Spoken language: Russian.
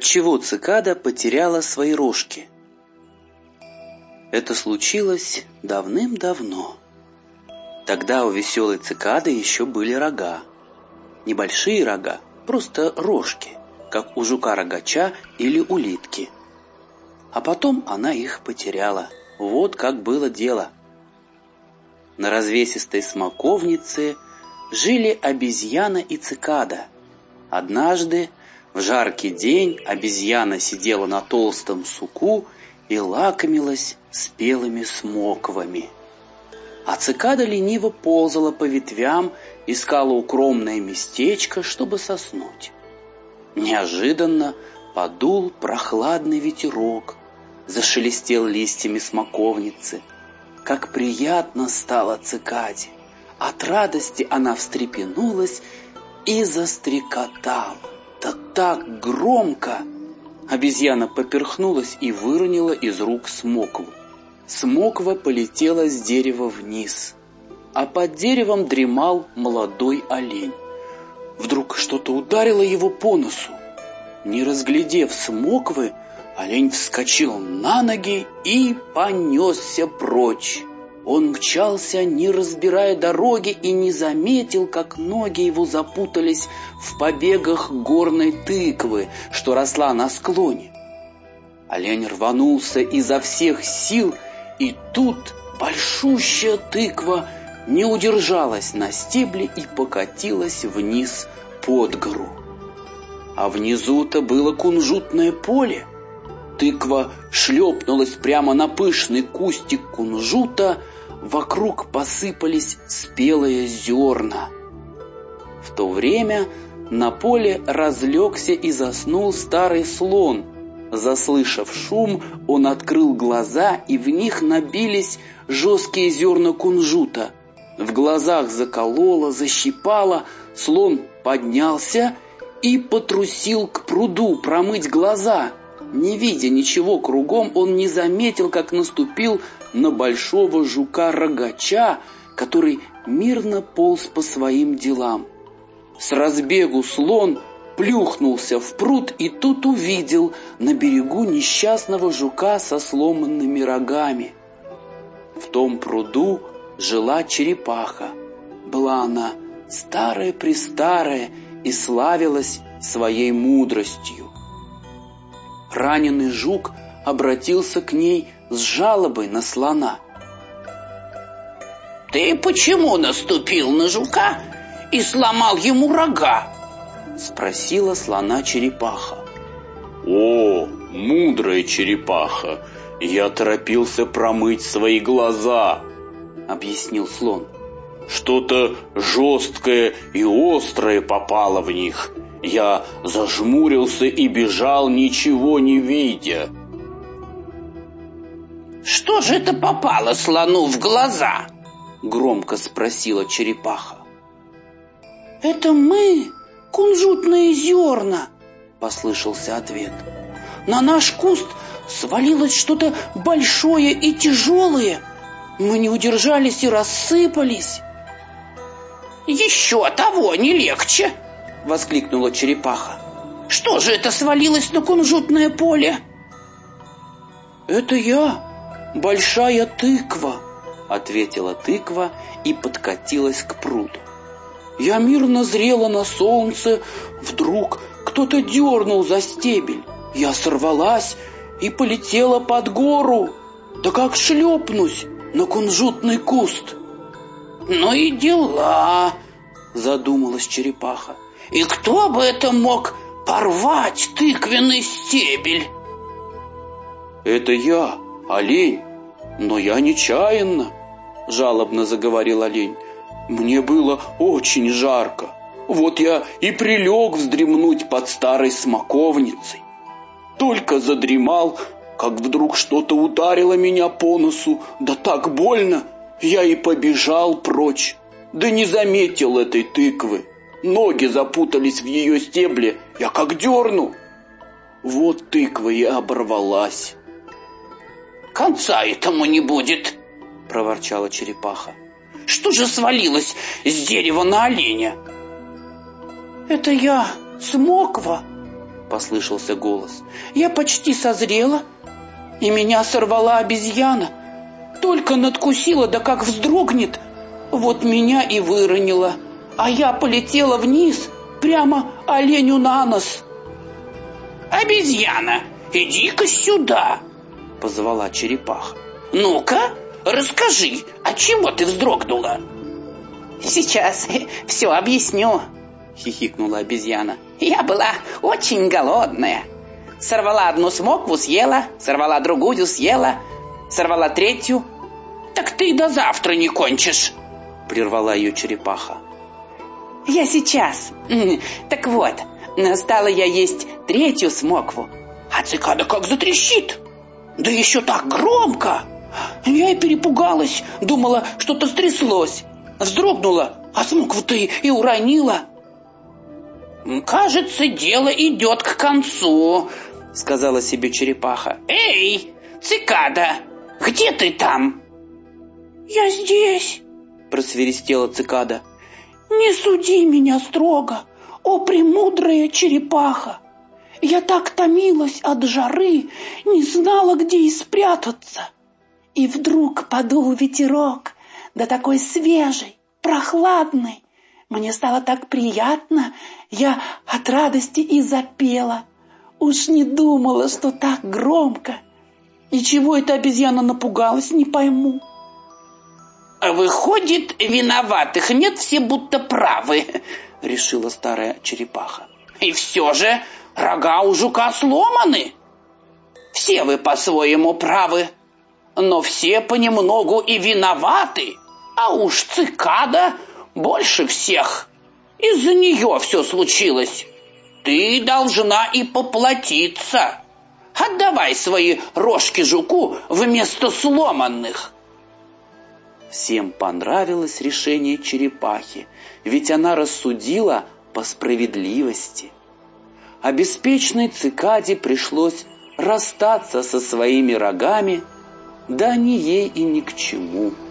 отчего цикада потеряла свои рожки. Это случилось давным-давно. Тогда у веселой цикады еще были рога. Небольшие рога, просто рожки, как у жука-рогача или улитки. А потом она их потеряла. Вот как было дело. На развесистой смоковнице жили обезьяна и цикада. Однажды в жаркий день обезьяна сидела на толстом суку и лакомилась спелыми смоквами. А цикада лениво ползала по ветвям, искала укромное местечко, чтобы соснуть. Неожиданно подул прохладный ветерок, зашелестел листьями смоковницы. Как приятно стало цикаде! От радости она встрепенулась и застрекотала. Да так громко! Обезьяна поперхнулась и выронила из рук смокву. Смоква полетела с дерева вниз, а под деревом дремал молодой олень. Вдруг что-то ударило его по носу. Не разглядев смоквы, олень вскочил на ноги и понесся прочь. Он мчался, не разбирая дороги, и не заметил, как ноги его запутались в побегах горной тыквы, что росла на склоне. Олень рванулся изо всех сил, и тут большущая тыква не удержалась на стебле и покатилась вниз под гору. А внизу-то было кунжутное поле. Тыква шлепнулась прямо на пышный кустик кунжута, вокруг посыпались спелые зерна. В то время на поле разлегся и заснул старый слон. Заслышав шум, он открыл глаза, и в них набились жесткие зерна кунжута. В глазах закололо, защипало, слон поднялся и потрусил к пруду промыть глаза. Не видя ничего кругом, он не заметил, как наступил на большого жука-рогача, который мирно полз по своим делам. С разбегу слон плюхнулся в пруд и тут увидел на берегу несчастного жука со сломанными рогами. В том пруду жила черепаха. Была она старая-престарая и славилась своей мудростью. Раненый жук обратился к ней с жалобой на слона. «Ты почему наступил на жука и сломал ему рога?» Спросила слона черепаха. «О, мудрая черепаха, я торопился промыть свои глаза», — объяснил слон. «Что-то жесткое и острое попало в них. Я зажмурился и бежал, ничего не видя». «Что же это попало слону в глаза?» — громко спросила черепаха. «Это мы, кунжутные зерна!» — послышался ответ. «На наш куст свалилось что-то большое и тяжелое. Мы не удержались и рассыпались». «Еще того не легче!» — воскликнула черепаха. «Что же это свалилось на кунжутное поле?» «Это я!» большая тыква», — ответила тыква и подкатилась к пруду. Я мирно зрела на солнце, вдруг кто-то дернул за стебель. Я сорвалась и полетела под гору. Да как шлепнусь на кунжутный куст. «Ну и дела», — задумалась черепаха. «И кто бы это мог порвать тыквенный стебель?» «Это я», олень, но я нечаянно, жалобно заговорил олень. Мне было очень жарко. Вот я и прилег вздремнуть под старой смоковницей. Только задремал, как вдруг что-то ударило меня по носу, да так больно, я и побежал прочь. Да не заметил этой тыквы. Ноги запутались в ее стебле, я как дерну. Вот тыква и оборвалась. «Конца этому не будет!» — проворчала черепаха. «Что же свалилось с дерева на оленя?» «Это я, Смоква!» послышался голос. «Я почти созрела, и меня сорвала обезьяна. Только надкусила, да как вздрогнет, вот меня и выронила, а я полетела вниз, прямо оленю на нос». «Обезьяна, иди-ка сюда!» — позвала черепаха. «Ну-ка, расскажи, от чего ты вздрогнула?» «Сейчас все объясню», — хихикнула обезьяна. «Я была очень голодная. Сорвала одну смокву, съела, сорвала другую, съела, сорвала третью». «Так ты до завтра не кончишь», — прервала ее черепаха. «Я сейчас. Так вот, стала я есть третью смокву». «А цикада как затрещит! Да еще так громко!» Я и перепугалась, думала, что-то стряслось. Вздрогнула, а смокву-то и уронила. «Кажется, дело идет к концу», — сказала себе черепаха. «Эй, цикада, где ты там?» «Я здесь», — просверистела цикада. «Не суди меня строго, о премудрая черепаха! Я так томилась от жары, не знала, где и спрятаться. И вдруг подул ветерок, да такой свежий, прохладный. Мне стало так приятно, я от радости и запела. Уж не думала, что так громко. И чего эта обезьяна напугалась, не пойму. «Выходит, виноватых нет, все будто правы», — решила старая черепаха. «И все же рога у жука сломаны. Все вы по-своему правы, но все понемногу и виноваты, а уж цикада больше всех. Из-за нее все случилось. Ты должна и поплатиться. Отдавай свои рожки жуку вместо сломанных. Всем понравилось решение черепахи, ведь она рассудила по справедливости. А беспечной цикаде пришлось расстаться со своими рогами, да они ей и ни к чему –